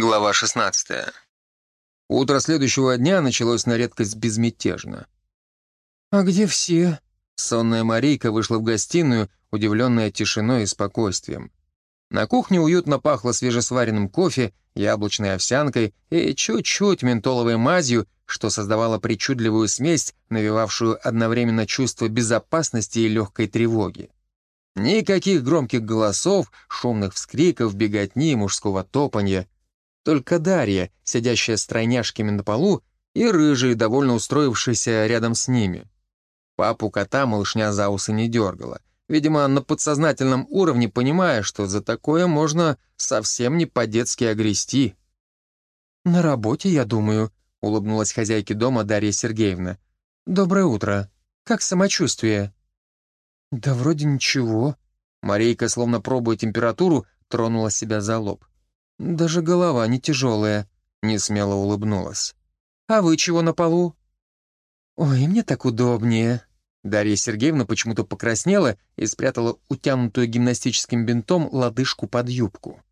Глава 16. Утро следующего дня началось на редкость безмятежно. «А где все?» Сонная Марийка вышла в гостиную, удивленная тишиной и спокойствием. На кухне уютно пахло свежесваренным кофе, яблочной овсянкой и чуть-чуть ментоловой мазью, что создавало причудливую смесь, навевавшую одновременно чувство безопасности и легкой тревоги. Никаких громких голосов, шумных вскриков, беготни, мужского топанья. Только Дарья, сидящая с тройняшками на полу, и рыжий, довольно устроившийся рядом с ними. Папу кота малышня за усы не дергала. Видимо, на подсознательном уровне понимая, что за такое можно совсем не по-детски огрести. «На работе, я думаю», — улыбнулась хозяйке дома Дарья Сергеевна. «Доброе утро. Как самочувствие?» «Да вроде ничего». Марейка, словно пробуя температуру, тронула себя за лоб. «Даже голова не тяжелая», — несмело улыбнулась. «А вы чего на полу?» «Ой, мне так удобнее». Дарья Сергеевна почему-то покраснела и спрятала утянутую гимнастическим бинтом лодыжку под юбку.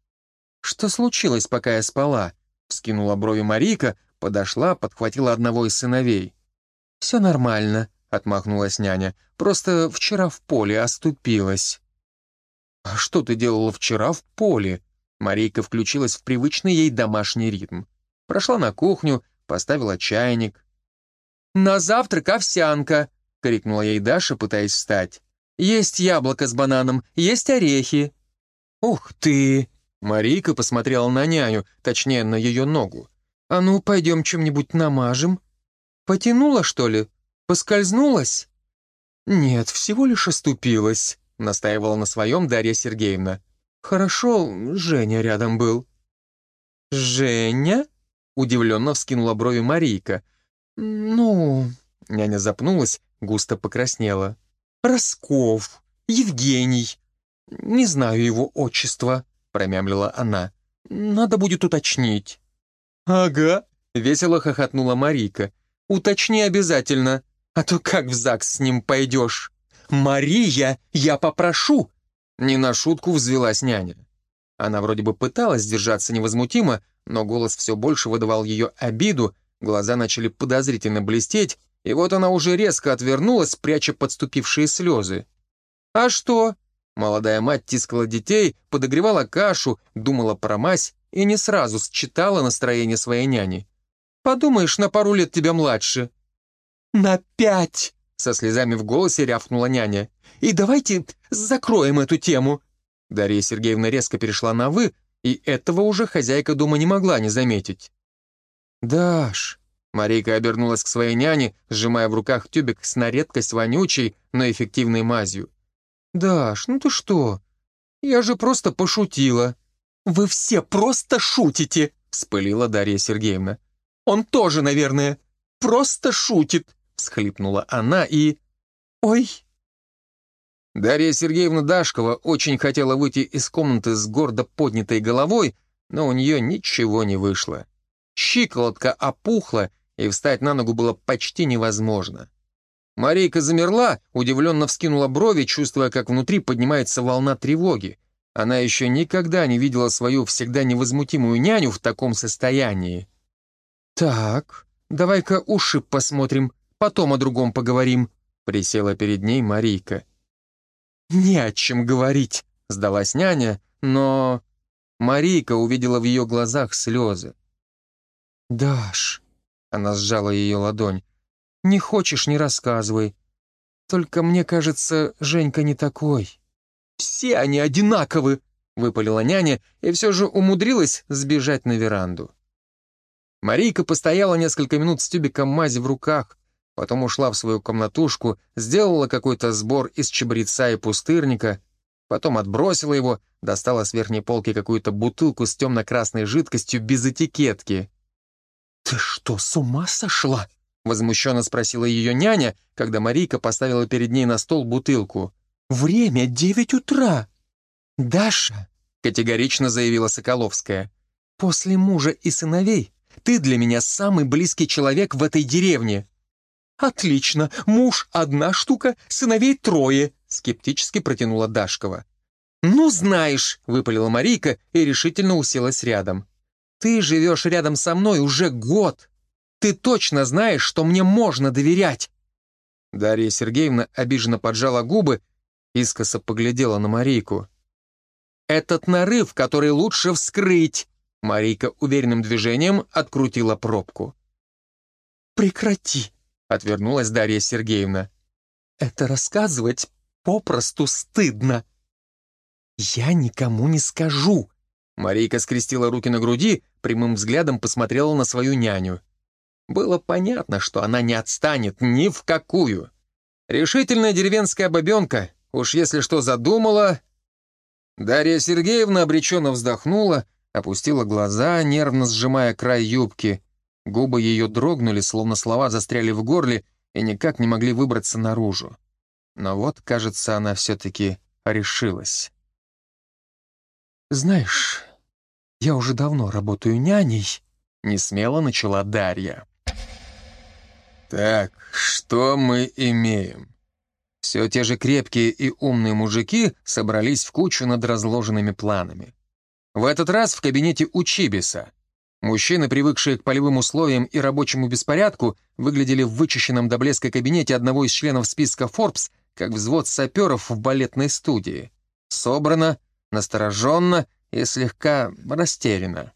«Что случилось, пока я спала?» — вскинула брови Марийка, подошла, подхватила одного из сыновей. «Все нормально», — отмахнулась няня. «Просто вчера в поле оступилась». «А что ты делала вчера в поле?» Марийка включилась в привычный ей домашний ритм. Прошла на кухню, поставила чайник. «На завтрак овсянка!» — крикнула ей Даша, пытаясь встать. «Есть яблоко с бананом, есть орехи». «Ух ты!» — Марийка посмотрела на няню, точнее, на ее ногу. «А ну, пойдем чем-нибудь намажем». «Потянула, что ли? Поскользнулась?» «Нет, всего лишь оступилась», — настаивала на своем Дарья Сергеевна. «Хорошо, Женя рядом был». «Женя?» — удивленно вскинула брови Марийка. «Ну...» — няня запнулась, густо покраснела. «Росков, Евгений. Не знаю его отчества», — промямлила она. «Надо будет уточнить». «Ага», — весело хохотнула Марийка. «Уточни обязательно, а то как в ЗАГС с ним пойдешь?» «Мария, я попрошу!» Не на шутку взвелась няня. Она вроде бы пыталась держаться невозмутимо, но голос все больше выдавал ее обиду, глаза начали подозрительно блестеть, и вот она уже резко отвернулась, пряча подступившие слезы. «А что?» Молодая мать тискала детей, подогревала кашу, думала про мазь и не сразу считала настроение своей няни. «Подумаешь, на пару лет тебя младше». «На пять!» — со слезами в голосе рявкнула няня. И давайте закроем эту тему». Дарья Сергеевна резко перешла на «вы», и этого уже хозяйка дома не могла не заметить. «Даш», — Марийка обернулась к своей няне, сжимая в руках тюбик с на редкость вонючей, но эффективной мазью. «Даш, ну ты что? Я же просто пошутила». «Вы все просто шутите», — вспылила Дарья Сергеевна. «Он тоже, наверное, просто шутит», — всхлипнула она и... «Ой, Дарья Сергеевна Дашкова очень хотела выйти из комнаты с гордо поднятой головой, но у нее ничего не вышло. Щиколотка опухла, и встать на ногу было почти невозможно. Марийка замерла, удивленно вскинула брови, чувствуя, как внутри поднимается волна тревоги. Она еще никогда не видела свою всегда невозмутимую няню в таком состоянии. «Так, давай-ка уши посмотрим, потом о другом поговорим», — присела перед ней Марийка. «Не о чем говорить», — сдалась няня, но... Марийка увидела в ее глазах слезы. «Даш», — она сжала ее ладонь, — «не хочешь, не рассказывай. Только мне кажется, Женька не такой». «Все они одинаковы», — выпалила няня и все же умудрилась сбежать на веранду. Марийка постояла несколько минут с тюбиком мази в руках, Потом ушла в свою комнатушку, сделала какой-то сбор из чабреца и пустырника, потом отбросила его, достала с верхней полки какую-то бутылку с темно-красной жидкостью без этикетки. «Ты что, с ума сошла?» — возмущенно спросила ее няня, когда Марийка поставила перед ней на стол бутылку. «Время девять утра!» «Даша!» — категорично заявила Соколовская. «После мужа и сыновей ты для меня самый близкий человек в этой деревне. «Отлично, муж одна штука, сыновей трое», — скептически протянула Дашкова. «Ну, знаешь», — выпалила Марийка и решительно уселась рядом. Ты живешь рядом со мной уже год. Ты точно знаешь, что мне можно доверять!» Дарья Сергеевна обиженно поджала губы, искоса поглядела на Марийку. «Этот нарыв, который лучше вскрыть!» Марийка уверенным движением открутила пробку. «Прекрати!» — отвернулась Дарья Сергеевна. «Это рассказывать попросту стыдно!» «Я никому не скажу!» Марийка скрестила руки на груди, прямым взглядом посмотрела на свою няню. Было понятно, что она не отстанет ни в какую. Решительная деревенская бабенка, уж если что задумала... Дарья Сергеевна обреченно вздохнула, опустила глаза, нервно сжимая край юбки. Губы ее дрогнули, словно слова застряли в горле и никак не могли выбраться наружу. Но вот, кажется, она все-таки решилась. «Знаешь, я уже давно работаю няней», — несмело начала Дарья. «Так, что мы имеем?» Все те же крепкие и умные мужики собрались в кучу над разложенными планами. В этот раз в кабинете у Чибиса. Мужчины, привыкшие к полевым условиям и рабочему беспорядку, выглядели в вычищенном до блеска кабинете одного из членов списка Forbes, как взвод саперов в балетной студии. Собрано, настороженно и слегка растеряно.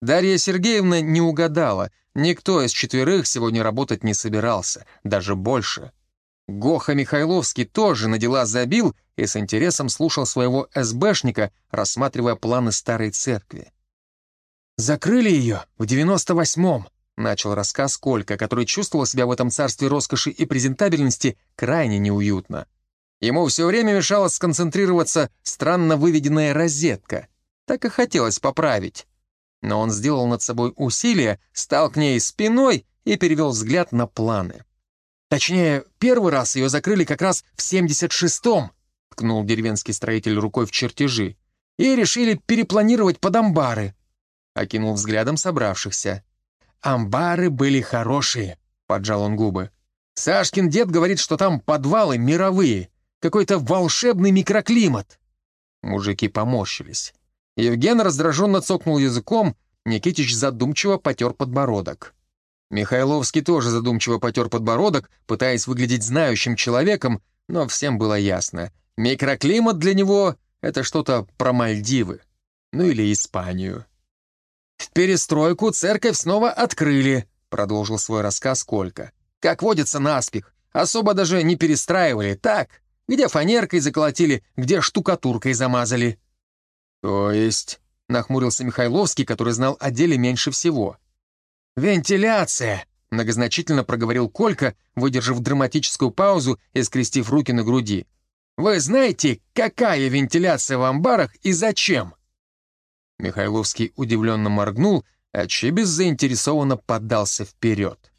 Дарья Сергеевна не угадала, никто из четверых сегодня работать не собирался, даже больше. Гоха Михайловский тоже на дела забил и с интересом слушал своего СБшника, рассматривая планы старой церкви. «Закрыли ее в девяносто восьмом», — начал рассказ Колька, который чувствовал себя в этом царстве роскоши и презентабельности крайне неуютно. Ему все время мешала сконцентрироваться странно выведенная розетка. Так и хотелось поправить но он сделал над собой усилие, стал к ней спиной и перевел взгляд на планы. Точнее, первый раз ее закрыли как раз в 76-м, ткнул деревенский строитель рукой в чертежи, и решили перепланировать под амбары. Окинул взглядом собравшихся. «Амбары были хорошие», — поджал он губы. «Сашкин дед говорит, что там подвалы мировые, какой-то волшебный микроклимат». Мужики поморщились. Евген раздраженно цокнул языком, Никитич задумчиво потер подбородок. Михайловский тоже задумчиво потер подбородок, пытаясь выглядеть знающим человеком, но всем было ясно. Микроклимат для него — это что-то про Мальдивы. Ну или Испанию. «В перестройку церковь снова открыли», — продолжил свой рассказ Колька. «Как водится наспех. Особо даже не перестраивали. Так, где фанеркой заколотили, где штукатуркой замазали». «То есть?» — нахмурился Михайловский, который знал о деле меньше всего. «Вентиляция!» — многозначительно проговорил Колька, выдержав драматическую паузу и скрестив руки на груди. «Вы знаете, какая вентиляция в амбарах и зачем?» Михайловский удивленно моргнул, а Чебис заинтересованно подался вперед.